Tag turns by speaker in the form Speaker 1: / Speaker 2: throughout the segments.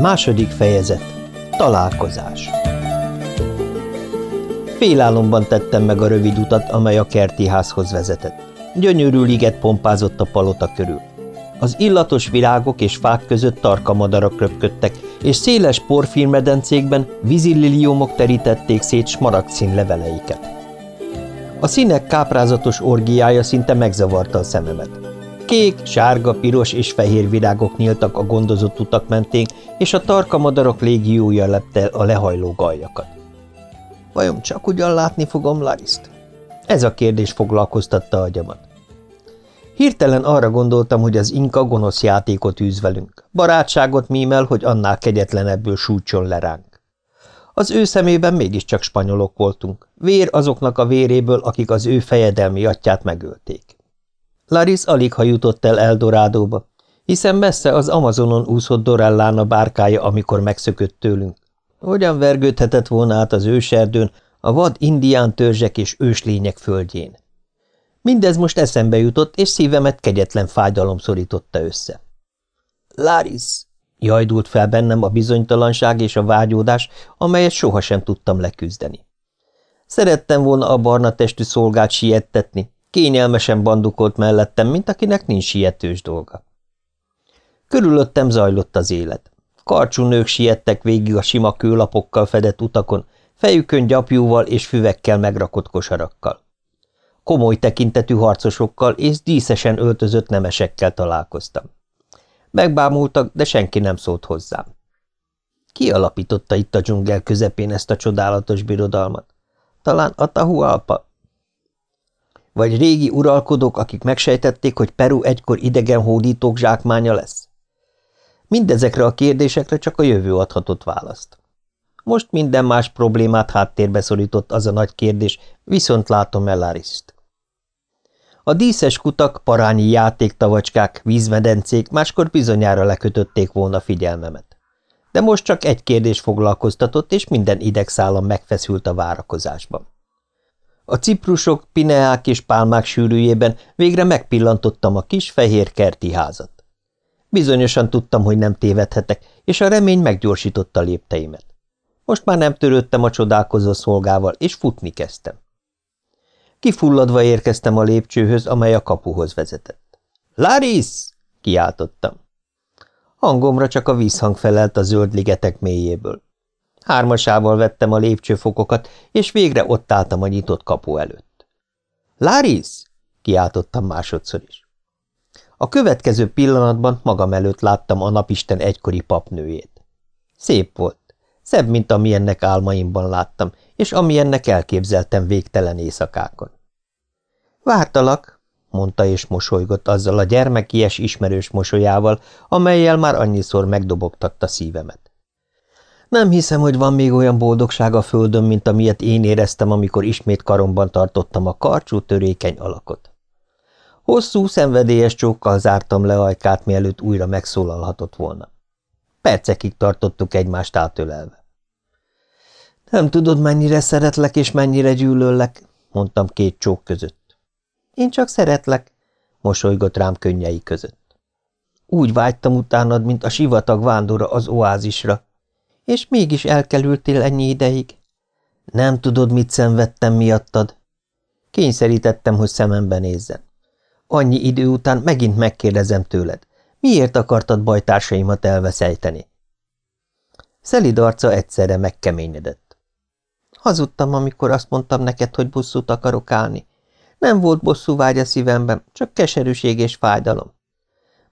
Speaker 1: Második fejezet. Találkozás. Félálomban tettem meg a rövid utat, amely a kerti házhoz vezetett. Gyönyörű liget pompázott a palota körül. Az illatos virágok és fák között tarka madarak röpködtek, és széles porfirmedencékben vízilliliumok terítették szét smaragdszín leveleiket. A színek káprázatos orgiája szinte megzavarta a szememet. Kék, sárga, piros és fehér virágok nyíltak a gondozott utak mentén, és a tarka madarak légiója lepte a lehajló galjakat. Vajon csak ugyan látni fogom Lariszt? Ez a kérdés foglalkoztatta agyamat. Hirtelen arra gondoltam, hogy az inka gonosz játékot űz velünk. Barátságot mímel, hogy annál kegyetlenebből súcson le ránk. Az ő szemében mégiscsak spanyolok voltunk. Vér azoknak a véréből, akik az ő fejedelmi atyát megölték. Laris alig ha jutott el Eldorádóba, hiszen messze az Amazonon úszott Dorellán a bárkája, amikor megszökött tőlünk. Hogyan vergődhetett volna át az őserdőn, a vad indián törzsek és őslények földjén? Mindez most eszembe jutott, és szívemet kegyetlen fájdalom szorította össze. Laris! Jajdult fel bennem a bizonytalanság és a vágyódás, amelyet sohasem tudtam leküzdeni. Szerettem volna a barna testű szolgát siettetni, kényelmesen bandukolt mellettem, mint akinek nincs sietős dolga. Körülöttem zajlott az élet. Karcsú nők siettek végig a sima kőlapokkal fedett utakon, fejükön gyapjúval és füvekkel megrakott kosarakkal komoly tekintetű harcosokkal és díszesen öltözött nemesekkel találkoztam. Megbámultak, de senki nem szólt hozzám. Ki alapította itt a dzsungel közepén ezt a csodálatos birodalmat? Talán Atahualpa? Vagy régi uralkodók, akik megsejtették, hogy Peru egykor idegen hódítók zsákmánya lesz? Mindezekre a kérdésekre csak a jövő adhatott választ. Most minden más problémát háttérbe szorított az a nagy kérdés, viszont látom Elariszt. A díszes kutak, parányi játéktavacskák, vízmedencék máskor bizonyára lekötötték volna figyelmemet. De most csak egy kérdés foglalkoztatott, és minden idegszálam megfeszült a várakozásban. A ciprusok, pineák és pálmák sűrűjében végre megpillantottam a kis fehér kerti házat. Bizonyosan tudtam, hogy nem tévedhetek, és a remény meggyorsította lépteimet. Most már nem törődtem a csodálkozó szolgával, és futni kezdtem. Kifulladva érkeztem a lépcsőhöz, amely a kapuhoz vezetett. – Laris! – kiáltottam. Hangomra csak a vízhang felelt a zöld ligetek mélyéből. Hármasával vettem a lépcsőfokokat, és végre ott álltam a nyitott kapu előtt. – Laris! – kiáltottam másodszor is. A következő pillanatban magam előtt láttam a napisten egykori papnőjét. Szép volt, szebb, mint amilyennek álmaimban láttam, és amilyennek elképzeltem végtelen éjszakákon. Vártalak, mondta és mosolygott azzal a gyermekies ismerős mosolyával, amelyel már annyiszor megdobogtatta szívemet. Nem hiszem, hogy van még olyan boldogság a földön, mint amilyet én éreztem, amikor ismét karomban tartottam a karcsú, törékeny alakot. Hosszú, szenvedélyes csókkal zártam le ajkát, mielőtt újra megszólalhatott volna. Percekig tartottuk egymást átölelve. Nem tudod, mennyire szeretlek és mennyire gyűlöllek, mondtam két csók között. Én csak szeretlek, mosolygott rám könnyei között. Úgy vágytam utánad, mint a sivatag vándora az oázisra. És mégis elkerültél ennyi ideig. Nem tudod, mit szenvedtem miattad. Kényszerítettem, hogy szemembe nézzen. Annyi idő után megint megkérdezem tőled, miért akartad bajtársaimat elveszejteni? Szelid arca egyszerre megkeményedett. Hazudtam, amikor azt mondtam neked, hogy buszút akarok állni, nem volt bosszú vágy a szívemben, csak keserűség és fájdalom.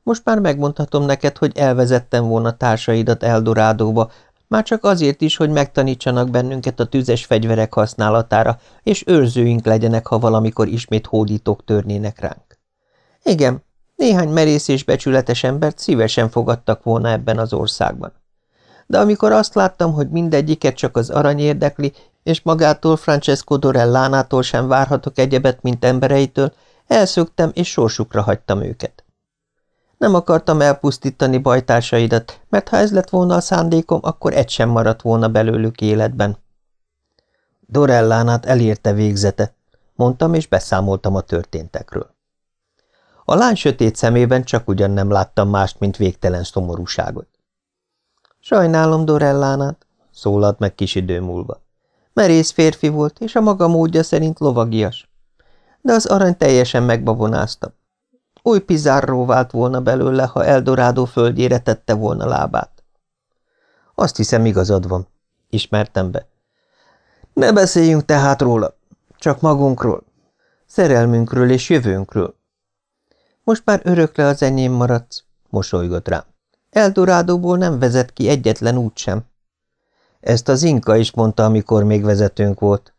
Speaker 1: Most már megmondhatom neked, hogy elvezettem volna társaidat Eldorádóba, már csak azért is, hogy megtanítsanak bennünket a tüzes fegyverek használatára, és őrzőink legyenek, ha valamikor ismét hódítók törnének ránk. Igen, néhány merész és becsületes embert szívesen fogadtak volna ebben az országban. De amikor azt láttam, hogy mindegyiket csak az arany érdekli, és magától Francesco Dorellánától sem várhatok egyebet, mint embereitől, elszöktem és sorsukra hagytam őket. Nem akartam elpusztítani bajtársaidat, mert ha ez lett volna a szándékom, akkor egy sem maradt volna belőlük életben. Dorellánát elérte végzete, mondtam, és beszámoltam a történtekről. A lány sötét szemében csak ugyan nem láttam mást, mint végtelen szomorúságot. Sajnálom Dorellánát, szólalt meg kis idő múlva. Merész férfi volt, és a maga módja szerint lovagias. De az arany teljesen megbabonázta. Új Pizarro vált volna belőle, ha Eldorádó földjére tette volna lábát. Azt hiszem, igazad van, ismertem be. Ne beszéljünk tehát róla, csak magunkról, szerelmünkről és jövőnkről. Most már örökre az enyém maradsz, mosolygott rám. Eldorádóból nem vezet ki egyetlen út sem. Ezt az Inka is mondta, amikor még vezetőnk volt.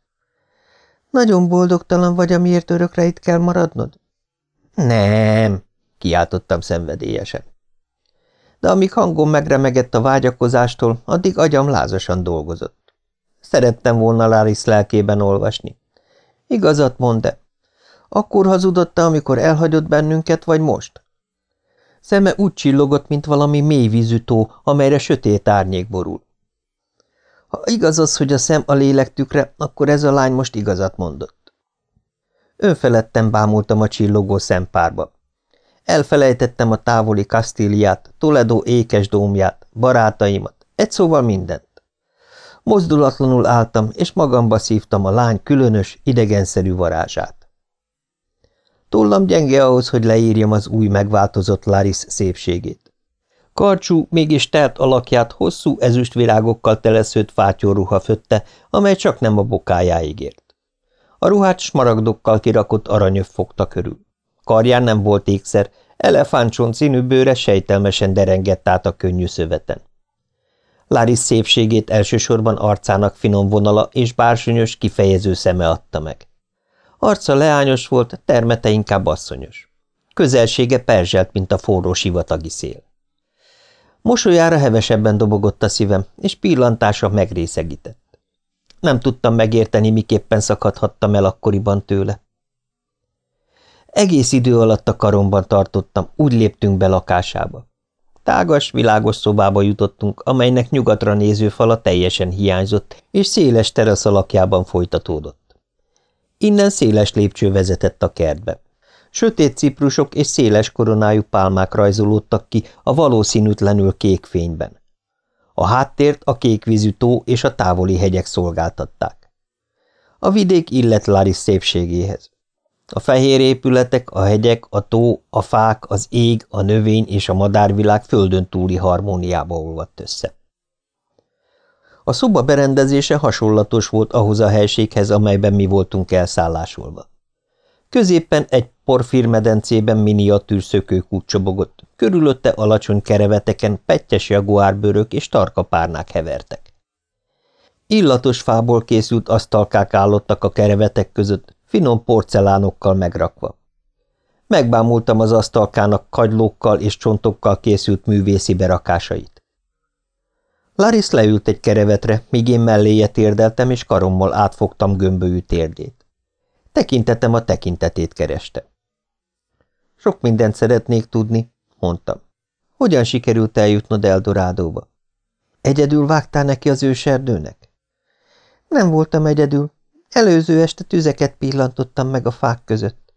Speaker 1: Nagyon boldogtalan vagy, amiért örökre itt kell maradnod? Nem, kiáltottam szenvedélyesen. De amíg hangom megremegett a vágyakozástól, addig agyam lázasan dolgozott. Szerettem volna Láris lelkében olvasni. Igazat mond de Akkor hazudotta, amikor elhagyott bennünket, vagy most? Szeme úgy csillogott, mint valami mélyvízű tó, amelyre sötét árnyék borul. Ha igaz az, hogy a szem a lélek tükre, akkor ez a lány most igazat mondott. Önfeledten bámultam a csillogó szempárba. Elfelejtettem a távoli Kastíliát, Toledo ékes dómját, barátaimat, egy szóval mindent. Mozdulatlanul álltam, és magamba szívtam a lány különös, idegenszerű varázsát. Tollam gyenge ahhoz, hogy leírjam az új megváltozott Laris szépségét. Karcsú, mégis telt alakját hosszú ezüstvirágokkal teleszőtt fátyóruha fötte, amely csak nem a bokájáig ért. A ruhát smaragdokkal kirakott aranyöv fogta körül. Karján nem volt ékszer, elefántson színű bőre sejtelmesen derengett át a könnyű szöveten. Láris szépségét elsősorban arcának finom vonala és bársonyos, kifejező szeme adta meg. Arca leányos volt, termete inkább asszonyos. Közelsége perzselt, mint a forró sivatagi szél. Mosolyára hevesebben dobogott a szívem, és pillantása megrészegített. Nem tudtam megérteni, miképpen szakadhattam el akkoriban tőle. Egész idő alatt a karomban tartottam, úgy léptünk be lakásába. Tágas, világos szobába jutottunk, amelynek nyugatra néző fala teljesen hiányzott, és széles terasz alakjában folytatódott. Innen széles lépcső vezetett a kertbe. Sötét ciprusok és széles koronájú pálmák rajzolódtak ki a valószínűtlenül kék fényben. A háttért a kékvízű tó és a távoli hegyek szolgáltatták. A vidék illet Laris szépségéhez. A fehér épületek, a hegyek, a tó, a fák, az ég, a növény és a madárvilág földön túli harmóniába olvadt össze. A szoba berendezése hasonlatos volt ahhoz a helységhez, amelyben mi voltunk elszállásolva. Középpen egy porfírmedencében miniatűr szökőkút csobogott, körülötte alacsony kereveteken pettyes jaguárbőrök és tarka párnák hevertek. Illatos fából készült asztalkák állottak a kerevetek között, finom porcelánokkal megrakva. Megbámultam az asztalkának kagylókkal és csontokkal készült művészi berakásait. Laris leült egy kerevetre, míg én melléje térdeltem, és karommal átfogtam gömbölyű térdét. Tekintetem a tekintetét kereste. Sok mindent szeretnék tudni, mondtam. Hogyan sikerült eljutnod Eldorádóba? Egyedül vágtál neki az őserdőnek? Nem voltam egyedül, Előző este tüzeket pillantottam meg a fák között.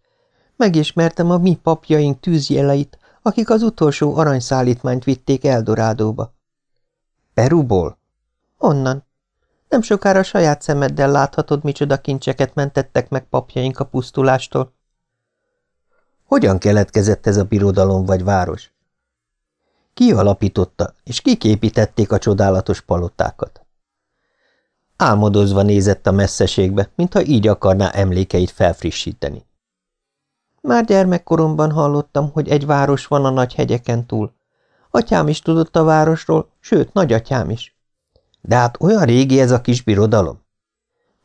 Speaker 1: Megismertem a mi papjaink tűzjeleit, akik az utolsó aranyszállítmányt vitték Eldorádóba. Peruból? Onnan. Nem sokára saját szemeddel láthatod, micsoda kincseket mentettek meg papjaink a pusztulástól. Hogyan keletkezett ez a birodalom vagy város? Ki alapította, és kik építették a csodálatos palotákat? Álmodozva nézett a messzeségbe, mintha így akarná emlékeit felfrissíteni. Már gyermekkoromban hallottam, hogy egy város van a nagy hegyeken túl. Atyám is tudott a városról, sőt, nagyatyám is. De hát olyan régi ez a kis birodalom?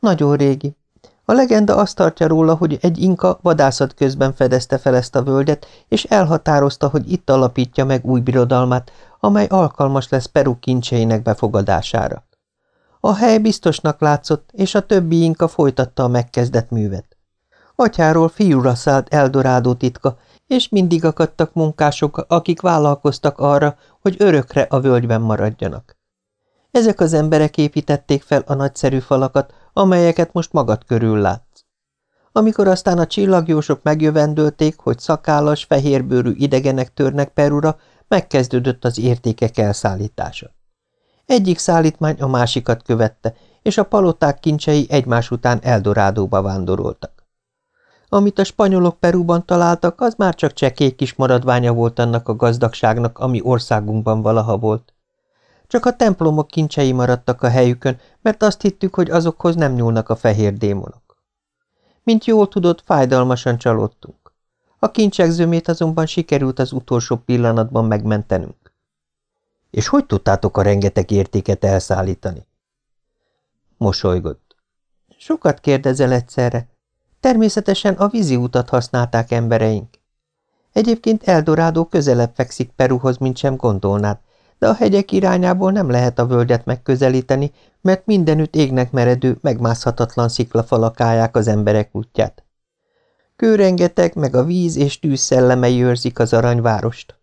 Speaker 1: Nagyon régi. A legenda azt tartja róla, hogy egy inka vadászat közben fedezte fel ezt a völgyet, és elhatározta, hogy itt alapítja meg új birodalmát, amely alkalmas lesz Peru kincseinek befogadására. A hely biztosnak látszott, és a többi inka folytatta a megkezdett művet. Atyáról fiúra szállt Eldorádó titka, és mindig akadtak munkások, akik vállalkoztak arra, hogy örökre a völgyben maradjanak. Ezek az emberek építették fel a nagyszerű falakat, amelyeket most magad körül látsz. Amikor aztán a csillagjósok megjövendölték, hogy szakállas, fehérbőrű idegenek törnek Perura, megkezdődött az értékek elszállítása. Egyik szállítmány a másikat követte, és a paloták kincsei egymás után Eldorádóba vándoroltak. Amit a spanyolok Perúban találtak, az már csak csekély kis maradványa volt annak a gazdagságnak, ami országunkban valaha volt. Csak a templomok kincsei maradtak a helyükön, mert azt hittük, hogy azokhoz nem nyúlnak a fehér démonok. Mint jól tudod, fájdalmasan csalódtunk. A kincsek zömét azonban sikerült az utolsó pillanatban megmentenünk. És hogy tudtátok a rengeteg értéket elszállítani? Mosolygott. Sokat kérdezel egyszerre. Természetesen a vízi utat használták embereink. Egyébként Eldorádó közelebb fekszik Peruhoz, mint sem gondolnád, de a hegyek irányából nem lehet a völgyet megközelíteni, mert mindenütt égnek meredő, megmászhatatlan sziklafalak állják az emberek útját. Kőrengeteg, meg a víz és tűz szellemei őrzik az aranyvárost.